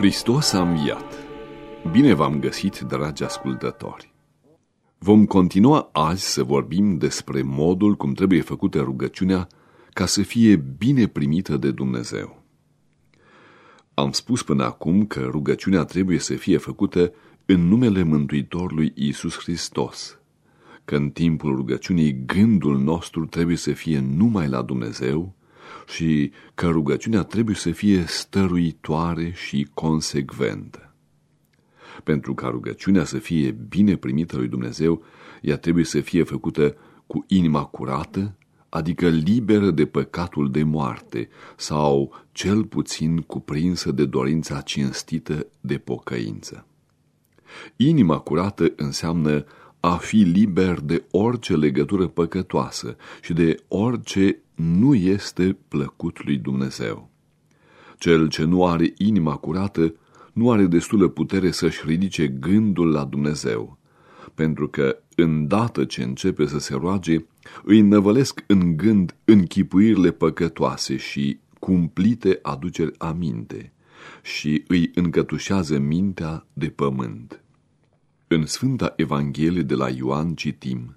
Hristos a înviat! Bine v-am găsit, dragi ascultători! Vom continua azi să vorbim despre modul cum trebuie făcută rugăciunea ca să fie bine primită de Dumnezeu. Am spus până acum că rugăciunea trebuie să fie făcută în numele Mântuitorului Iisus Hristos, că în timpul rugăciunii gândul nostru trebuie să fie numai la Dumnezeu și că rugăciunea trebuie să fie stăruitoare și consecventă. Pentru ca rugăciunea să fie bine primită lui Dumnezeu, ea trebuie să fie făcută cu inima curată, adică liberă de păcatul de moarte sau cel puțin cuprinsă de dorința cinstită de pocăință. Inima curată înseamnă a fi liber de orice legătură păcătoasă și de orice nu este plăcut lui Dumnezeu. Cel ce nu are inima curată nu are destulă putere să-și ridice gândul la Dumnezeu, pentru că îndată ce începe să se roage, îi năvălesc în gând închipuirile păcătoase și cumplite aduceri aminte și îi încătușează mintea de pământ. În Sfânta Evanghelie de la Ioan citim,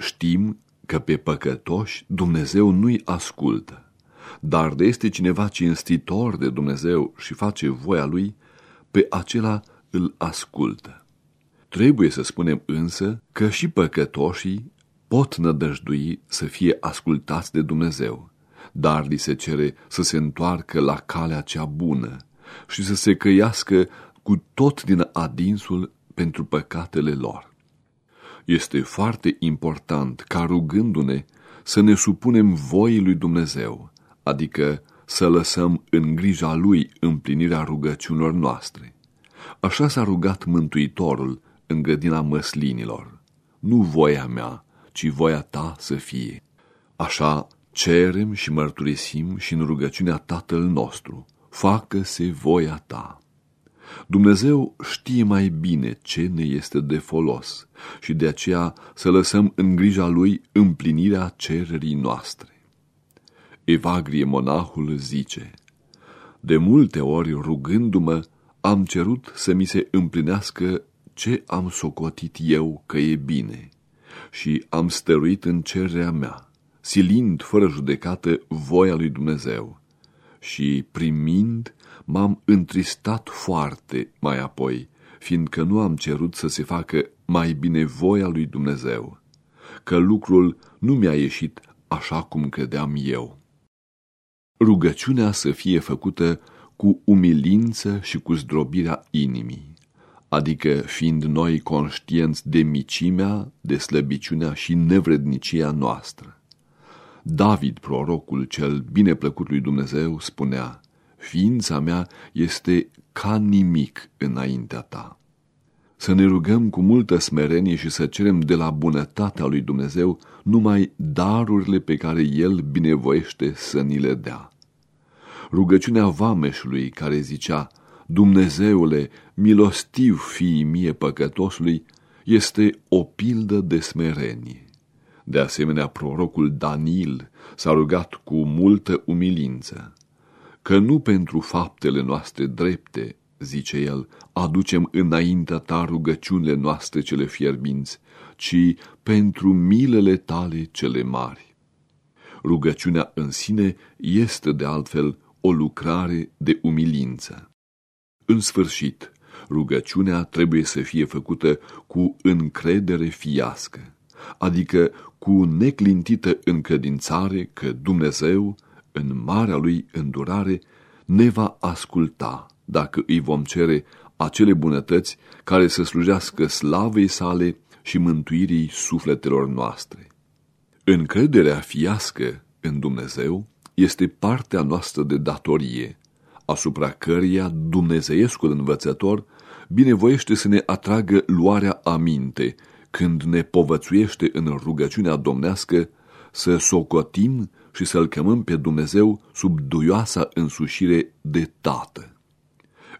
știm că pe păcătoși Dumnezeu nu-i ascultă, dar de este cineva cinstitor de Dumnezeu și face voia lui, pe acela îl ascultă. Trebuie să spunem însă că și păcătoșii pot nădăjdui să fie ascultați de Dumnezeu, dar li se cere să se întoarcă la calea cea bună și să se căiască cu tot din adinsul pentru păcatele lor. Este foarte important ca rugându-ne să ne supunem voii lui Dumnezeu, adică să lăsăm în grija lui împlinirea rugăciunilor noastre. Așa s-a rugat Mântuitorul în grădina măslinilor. Nu voia mea, ci voia ta să fie. Așa cerem și mărturisim și în rugăciunea Tatăl nostru, facă-se voia ta. Dumnezeu știe mai bine ce ne este de folos și de aceea să lăsăm în grija Lui împlinirea cererii noastre. Evagrie monahul zice, De multe ori rugându-mă, am cerut să mi se împlinească ce am socotit eu că e bine și am stăruit în cererea mea, silind fără judecată voia lui Dumnezeu și primind m-am întristat foarte mai apoi, fiindcă nu am cerut să se facă mai bine voia lui Dumnezeu, că lucrul nu mi-a ieșit așa cum credeam eu. Rugăciunea să fie făcută cu umilință și cu zdrobirea inimii, adică fiind noi conștienți de micimea, de slăbiciunea și nevrednicia noastră. David, prorocul cel bineplăcut lui Dumnezeu, spunea, ființa mea este ca nimic înaintea ta. Să ne rugăm cu multă smerenie și să cerem de la bunătatea lui Dumnezeu numai darurile pe care El binevoiește să ni le dea. Rugăciunea vameșului care zicea, Dumnezeule, milostiv fii mie păcătosului, este o pildă de smerenie. De asemenea, prorocul Danil s-a rugat cu multă umilință că nu pentru faptele noastre drepte, zice el, aducem înaintea ta rugăciunile noastre cele fierbinți, ci pentru milele tale cele mari. Rugăciunea în sine este de altfel o lucrare de umilință. În sfârșit, rugăciunea trebuie să fie făcută cu încredere fiască, adică cu neclintită încredințare că Dumnezeu în marea lui îndurare, ne va asculta dacă îi vom cere acele bunătăți care să slujească slavei sale și mântuirii sufletelor noastre. Încrederea fiască în Dumnezeu este partea noastră de datorie, asupra căreia dumnezeiescul învățător binevoiește să ne atragă luarea aminte când ne povățuiește în rugăciunea domnească să socotim și să-L chemăm pe Dumnezeu sub duioasa însușire de Tată.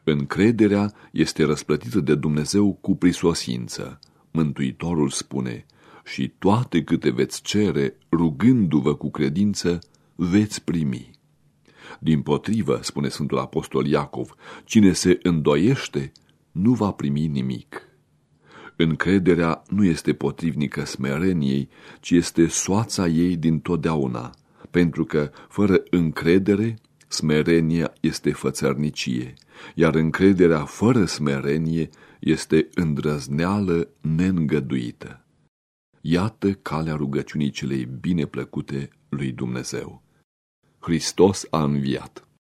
Încrederea este răsplătită de Dumnezeu cu prisosință. Mântuitorul spune, și toate câte veți cere, rugându-vă cu credință, veți primi. Din potrivă, spune Sfântul Apostol Iacov, cine se îndoiește nu va primi nimic. Încrederea nu este potrivnică smereniei, ci este soața ei din totdeauna, pentru că, fără încredere, smerenia este fățărnicie, iar încrederea fără smerenie este îndrăzneală neîngăduită. Iată calea rugăciunii celei bine plăcute lui Dumnezeu. Hristos a înviat.